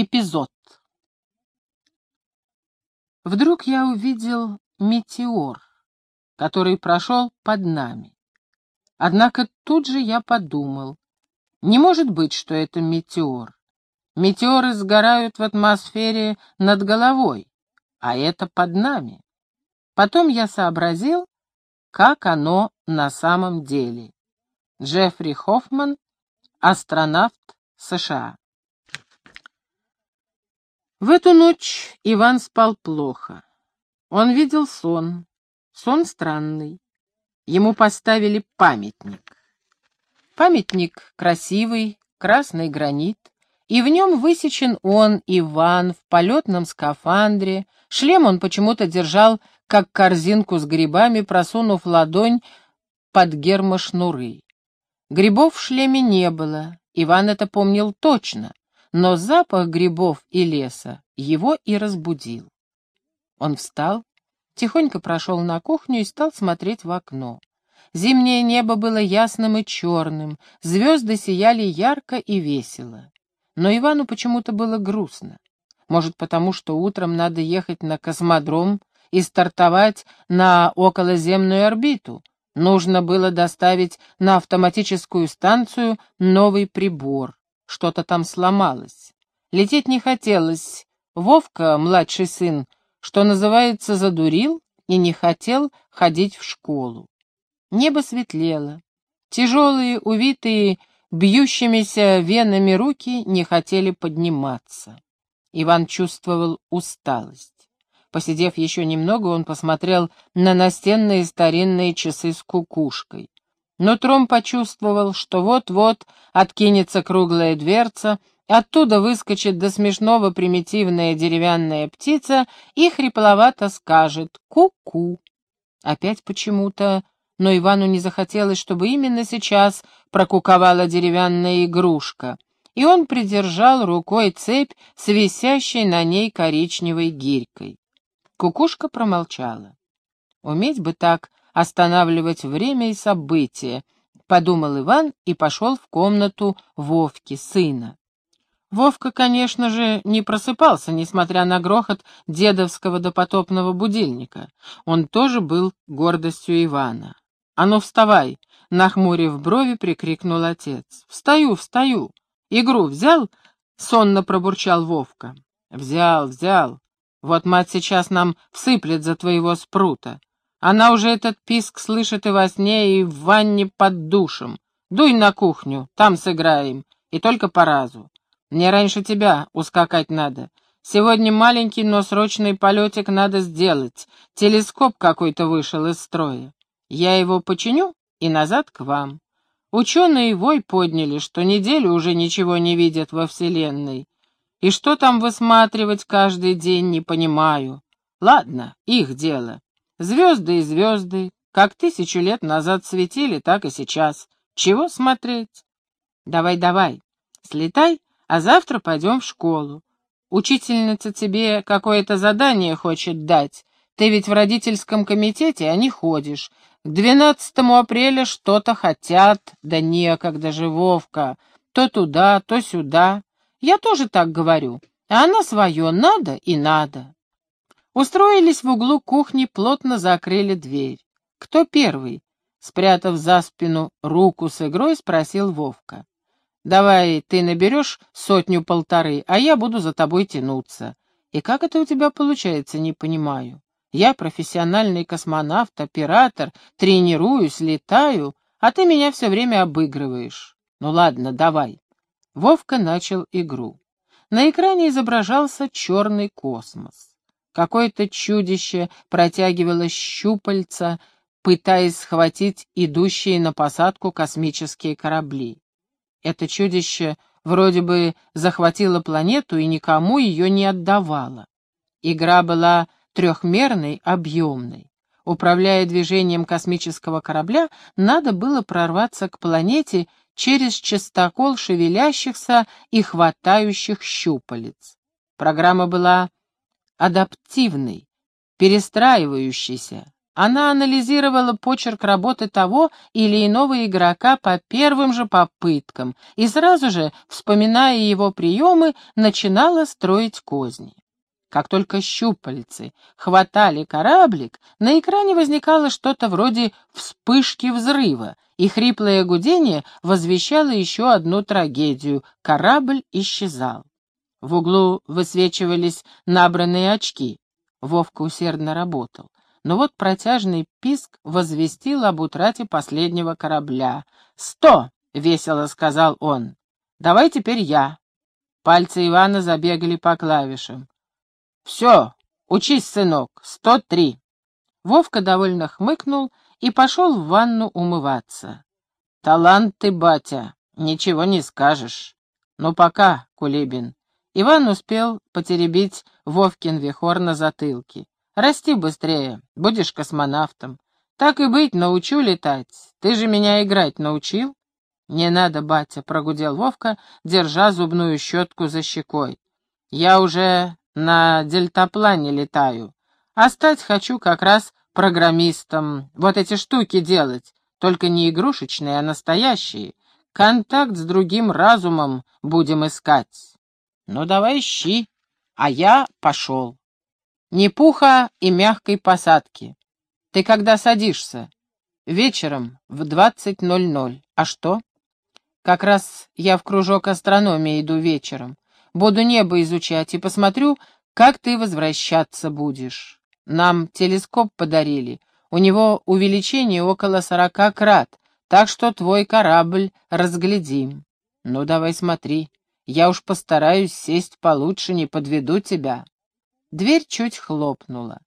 Эпизод. Вдруг я увидел метеор, который прошел под нами. Однако тут же я подумал, не может быть, что это метеор. Метеоры сгорают в атмосфере над головой, а это под нами. Потом я сообразил, как оно на самом деле. Джеффри Хоффман, астронавт США. В эту ночь Иван спал плохо. Он видел сон, сон странный. Ему поставили памятник. Памятник красивый, красный гранит, и в нем высечен он, Иван, в полетном скафандре. Шлем он почему-то держал, как корзинку с грибами, просунув ладонь под гермошнуры. Грибов в шлеме не было, Иван это помнил точно, но запах грибов и леса его и разбудил. Он встал, тихонько прошел на кухню и стал смотреть в окно. Зимнее небо было ясным и черным, звезды сияли ярко и весело. Но Ивану почему-то было грустно. Может, потому что утром надо ехать на космодром и стартовать на околоземную орбиту. Нужно было доставить на автоматическую станцию новый прибор. Что-то там сломалось. Лететь не хотелось. Вовка, младший сын, что называется, задурил и не хотел ходить в школу. Небо светлело. Тяжелые, увитые бьющимися венами руки не хотели подниматься. Иван чувствовал усталость. Посидев еще немного, он посмотрел на настенные старинные часы с кукушкой. Нутром почувствовал, что вот-вот откинется круглая дверца, оттуда выскочит до смешного примитивная деревянная птица и хрипловато скажет «ку-ку». Опять почему-то, но Ивану не захотелось, чтобы именно сейчас прокуковала деревянная игрушка, и он придержал рукой цепь с висящей на ней коричневой гирькой. Кукушка промолчала. Уметь бы так останавливать время и события, подумал Иван и пошел в комнату Вовки, сына. Вовка, конечно же, не просыпался, несмотря на грохот дедовского допотопного будильника. Он тоже был гордостью Ивана. «А ну, вставай!» — нахмурив брови, прикрикнул отец. «Встаю, встаю! Игру взял?» — сонно пробурчал Вовка. «Взял, взял. Вот мать сейчас нам всыплет за твоего спрута. Она уже этот писк слышит и во сне, и в ванне под душем. Дуй на кухню, там сыграем, и только по разу. Мне раньше тебя ускакать надо. Сегодня маленький, но срочный полетик надо сделать. Телескоп какой-то вышел из строя. Я его починю и назад к вам. Ученые вой подняли, что неделю уже ничего не видят во Вселенной. И что там высматривать каждый день, не понимаю. Ладно, их дело. Звезды и звезды, как тысячу лет назад светили, так и сейчас. Чего смотреть? Давай-давай, слетай, а завтра пойдем в школу. Учительница тебе какое-то задание хочет дать. Ты ведь в родительском комитете, а не ходишь. К 12 апреля что-то хотят, да некогда же, Вовка. То туда, то сюда. Я тоже так говорю. А она свое надо и надо. Устроились в углу кухни, плотно закрыли дверь. «Кто первый?» Спрятав за спину руку с игрой, спросил Вовка. «Давай ты наберешь сотню-полторы, а я буду за тобой тянуться. И как это у тебя получается, не понимаю. Я профессиональный космонавт, оператор, тренируюсь, летаю, а ты меня все время обыгрываешь. Ну ладно, давай». Вовка начал игру. На экране изображался черный космос. Какое-то чудище протягивало щупальца, пытаясь схватить идущие на посадку космические корабли. Это чудище вроде бы захватило планету и никому ее не отдавало. Игра была трехмерной, объемной. Управляя движением космического корабля, надо было прорваться к планете через частокол шевелящихся и хватающих щупалец. Программа была адаптивный, перестраивающийся, она анализировала почерк работы того или иного игрока по первым же попыткам и сразу же, вспоминая его приемы, начинала строить козни. Как только щупальцы хватали кораблик, на экране возникало что-то вроде вспышки взрыва, и хриплое гудение возвещало еще одну трагедию — корабль исчезал. В углу высвечивались набранные очки. Вовка усердно работал. Но вот протяжный писк возвестил об утрате последнего корабля. «Сто!» — весело сказал он. «Давай теперь я». Пальцы Ивана забегали по клавишам. «Все, учись, сынок, сто три». Вовка довольно хмыкнул и пошел в ванну умываться. «Талант ты, батя, ничего не скажешь. Ну пока, Кулибин». Иван успел потеребить Вовкин вихор на затылке. «Расти быстрее, будешь космонавтом. Так и быть, научу летать. Ты же меня играть научил?» «Не надо, батя», — прогудел Вовка, держа зубную щетку за щекой. «Я уже на дельтаплане летаю. А стать хочу как раз программистом. Вот эти штуки делать, только не игрушечные, а настоящие. Контакт с другим разумом будем искать. Ну давай ищи, а я пошел. Не пуха и мягкой посадки. Ты когда садишься? Вечером в двадцать ноль ноль. А что? Как раз я в кружок астрономии иду вечером. Буду небо изучать и посмотрю, как ты возвращаться будешь. Нам телескоп подарили. У него увеличение около сорока крат, так что твой корабль разглядим. Ну, давай смотри. Я уж постараюсь сесть получше, не подведу тебя. Дверь чуть хлопнула.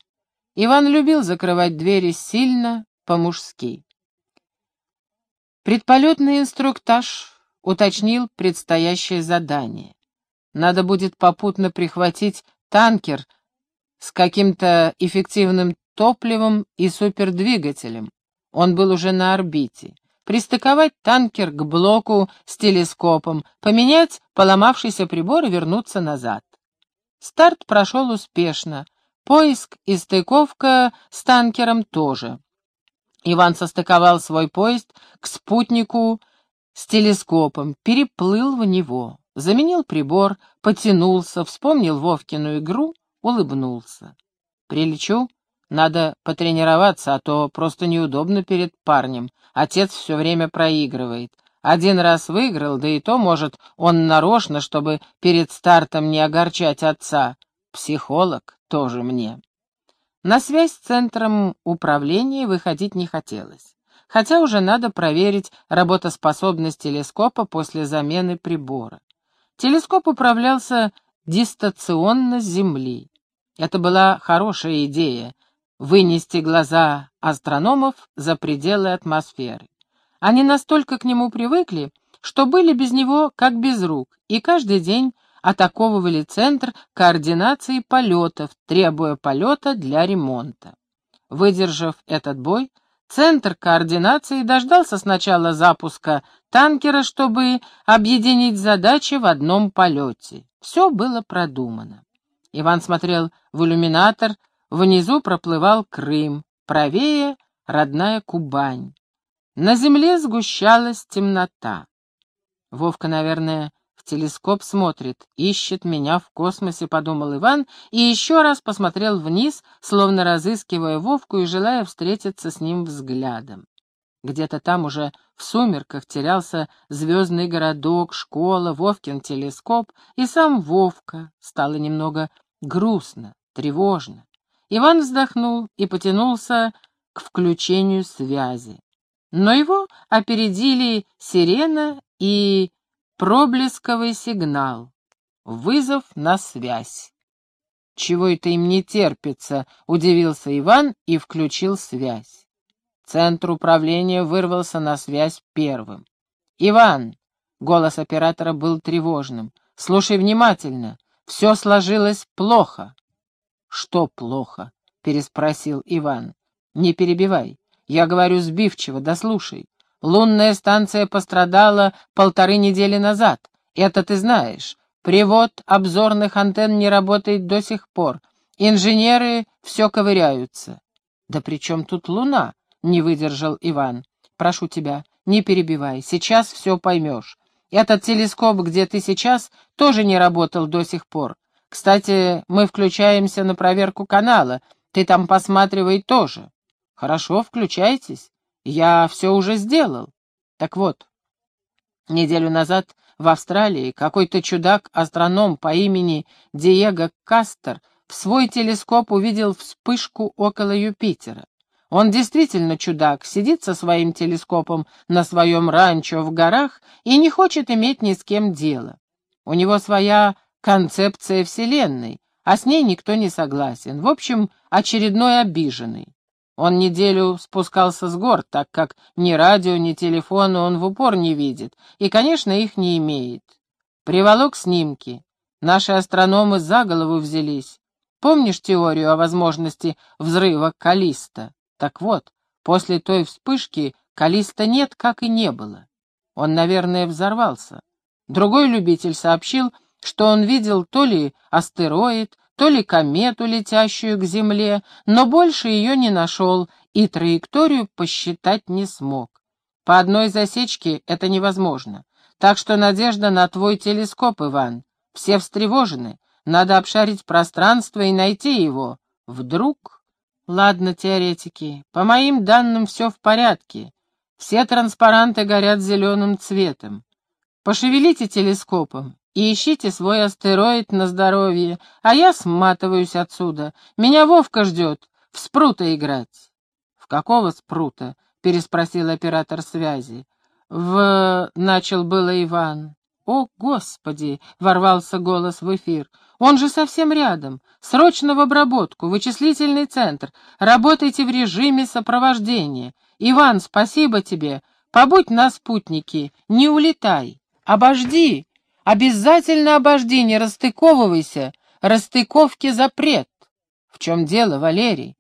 Иван любил закрывать двери сильно, по-мужски. Предполетный инструктаж уточнил предстоящее задание. Надо будет попутно прихватить танкер с каким-то эффективным топливом и супердвигателем. Он был уже на орбите. Пристыковать танкер к блоку с телескопом, поменять поломавшийся прибор и вернуться назад. Старт прошел успешно. Поиск и стыковка с танкером тоже. Иван состыковал свой поезд к спутнику с телескопом, переплыл в него. Заменил прибор, потянулся, вспомнил Вовкину игру, улыбнулся. «Прилечу? Надо потренироваться, а то просто неудобно перед парнем. Отец все время проигрывает. Один раз выиграл, да и то, может, он нарочно, чтобы перед стартом не огорчать отца. Психолог тоже мне». На связь с центром управления выходить не хотелось хотя уже надо проверить работоспособность телескопа после замены прибора. Телескоп управлялся дистанционно с Земли. Это была хорошая идея — вынести глаза астрономов за пределы атмосферы. Они настолько к нему привыкли, что были без него как без рук, и каждый день атаковывали центр координации полетов, требуя полета для ремонта. Выдержав этот бой, Центр координации дождался сначала запуска танкера, чтобы объединить задачи в одном полете. Все было продумано. Иван смотрел в иллюминатор, внизу проплывал Крым, правее — родная Кубань. На земле сгущалась темнота. Вовка, наверное, в телескоп смотрит, ищет меня в космосе, подумал Иван, и еще раз посмотрел вниз, словно разыскивая Вовку и желая встретиться с ним взглядом. Где-то там уже в сумерках терялся звездный городок, школа, Вовкин телескоп, и сам Вовка. Стало немного грустно, тревожно. Иван вздохнул и потянулся к включению связи. Но его опередили сирена и Проблесковый сигнал. Вызов на связь. «Чего это им не терпится?» — удивился Иван и включил связь. Центр управления вырвался на связь первым. «Иван!» — голос оператора был тревожным. «Слушай внимательно. Все сложилось плохо». «Что плохо?» — переспросил Иван. «Не перебивай. Я говорю сбивчиво, да слушай. Лунная станция пострадала полторы недели назад. Это ты знаешь. Привод обзорных антенн не работает до сих пор. Инженеры все ковыряются. «Да при чем тут луна?» — не выдержал Иван. «Прошу тебя, не перебивай, сейчас все поймешь. Этот телескоп, где ты сейчас, тоже не работал до сих пор. Кстати, мы включаемся на проверку канала, ты там посматривай тоже. Хорошо, включайтесь. Я все уже сделал. Так вот, неделю назад в Австралии какой-то чудак-астроном по имени Диего Кастер в свой телескоп увидел вспышку около Юпитера. Он действительно чудак, сидит со своим телескопом на своем ранчо в горах и не хочет иметь ни с кем дела. У него своя концепция Вселенной, а с ней никто не согласен. В общем, очередной обиженный. Он неделю спускался с гор, так как ни радио, ни телефона он в упор не видит, и, конечно, их не имеет. Приволок снимки. Наши астрономы за голову взялись. Помнишь теорию о возможности взрыва Калиста? Так вот, после той вспышки Калиста нет, как и не было. Он, наверное, взорвался. Другой любитель сообщил, что он видел то ли астероид, то ли комету, летящую к Земле, но больше ее не нашел и траекторию посчитать не смог. По одной засечке это невозможно. Так что надежда на твой телескоп, Иван. Все встревожены. Надо обшарить пространство и найти его. Вдруг... Ладно, теоретики, по моим данным все в порядке. Все транспаранты горят зеленым цветом. Пошевелите телескопом и ищите свой астероид на здоровье, а я сматываюсь отсюда. Меня Вовка ждет в спрута играть. — В какого спрута? — переспросил оператор связи. — В... — начал было Иван. «О, Господи!» — ворвался голос в эфир. «Он же совсем рядом. Срочно в обработку, вычислительный центр. Работайте в режиме сопровождения. Иван, спасибо тебе. Побудь на спутнике, не улетай. Обожди. Обязательно обожди, не расстыковывайся. Расстыковки запрет». «В чем дело, Валерий?»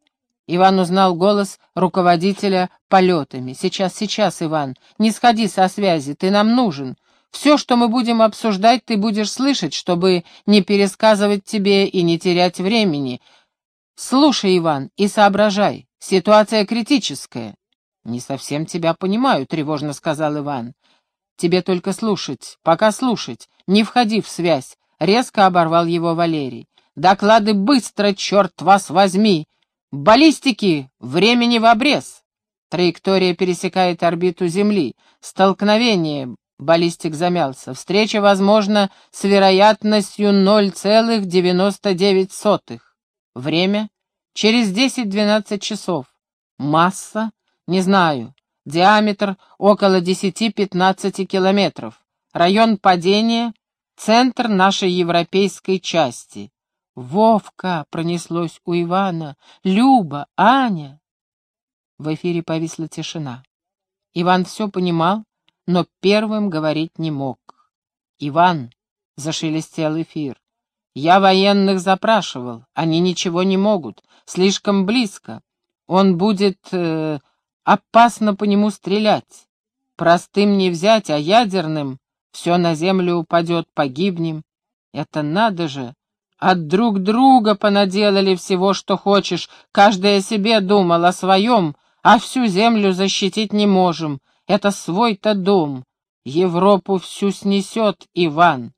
Иван узнал голос руководителя полетами. «Сейчас, сейчас, Иван, не сходи со связи, ты нам нужен. Все, что мы будем обсуждать, ты будешь слышать, чтобы не пересказывать тебе и не терять времени. Слушай, Иван, и соображай. Ситуация критическая. Не совсем тебя понимаю, тревожно сказал Иван. Тебе только слушать, пока слушать. Не входи в связь. Резко оборвал его Валерий. Доклады быстро, черт вас возьми. Баллистики, времени в обрез. Траектория пересекает орбиту Земли. Столкновение, Баллистик замялся. Встреча возможна с вероятностью 0,99. Время? Через 10-12 часов. Масса? Не знаю. Диаметр около 10-15 километров. Район падения? Центр нашей европейской части. «Вовка!» — пронеслось у Ивана. «Люба! Аня!» В эфире повисла тишина. Иван все понимал, но первым говорить не мог. «Иван», — зашелестел эфир, — «я военных запрашивал, они ничего не могут, слишком близко. Он будет... Э, опасно по нему стрелять. Простым не взять, а ядерным все на землю упадет, погибнем. Это надо же! От друг друга понаделали всего, что хочешь, каждый о себе думал, о своем, а всю землю защитить не можем. Это свой-то дом. Европу всю снесет Иван.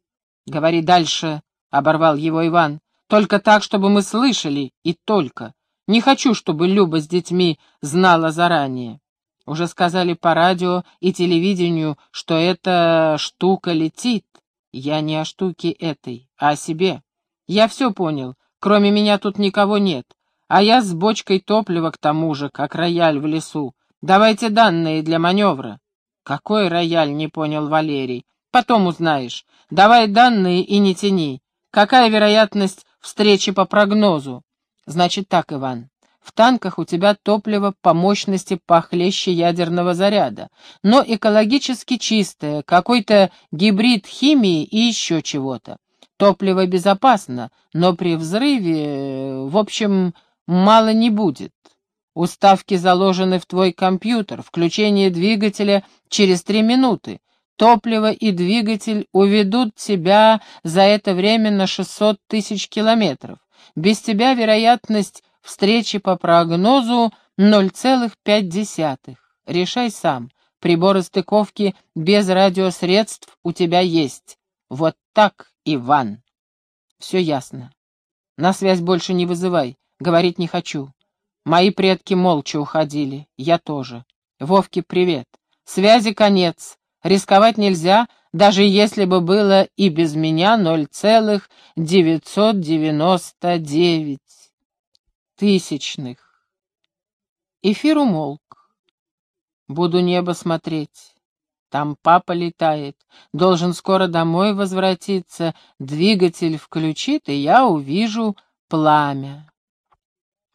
Говори дальше, — оборвал его Иван. Только так, чтобы мы слышали, и только. Не хочу, чтобы Люба с детьми знала заранее. Уже сказали по радио и телевидению, что эта штука летит. Я не о штуке этой, а о себе. Я все понял, кроме меня тут никого нет. А я с бочкой топлива к тому же, как рояль в лесу. Давайте данные для маневра. Какой рояль, не понял Валерий. Потом узнаешь. Давай данные и не тяни. Какая вероятность встречи по прогнозу? Значит так, Иван. В танках у тебя топливо по мощности похлеще ядерного заряда, но экологически чистое, какой-то гибрид химии и еще чего-то. Топливо безопасно, но при взрыве, в общем, мало не будет. Уставки заложены в твой компьютер, включение двигателя через три минуты. Топливо и двигатель уведут тебя за это время на 600 тысяч километров. Без тебя вероятность встречи по прогнозу 0,5. Решай сам. Приборы стыковки без радиосредств у тебя есть. Вот так, Иван. Все ясно. На связь больше не вызывай, говорить не хочу. Мои предки молча уходили, я тоже. Вовке привет. Связи конец. Рисковать нельзя, даже если бы было и без меня 0,999 тысячных. Эфир умолк. Буду небо смотреть. Там папа летает, должен скоро домой возвратиться, двигатель включит, и я увижу пламя.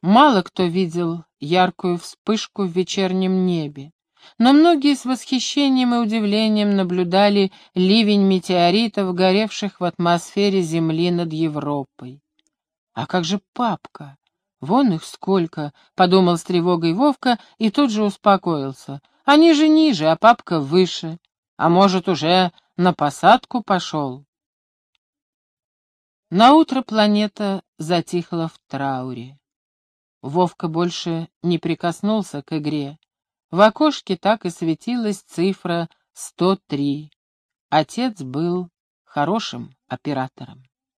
Мало кто видел яркую вспышку в вечернем небе, но многие с восхищением и удивлением наблюдали ливень метеоритов, горевших в атмосфере Земли над Европой. А как же папка? Вон их сколько, — подумал с тревогой Вовка и тут же успокоился. Они же ниже, а папка выше. А может, уже на посадку пошел? Наутро планета затихла в трауре. Вовка больше не прикоснулся к игре. В окошке так и светилась цифра 103. Отец был хорошим оператором.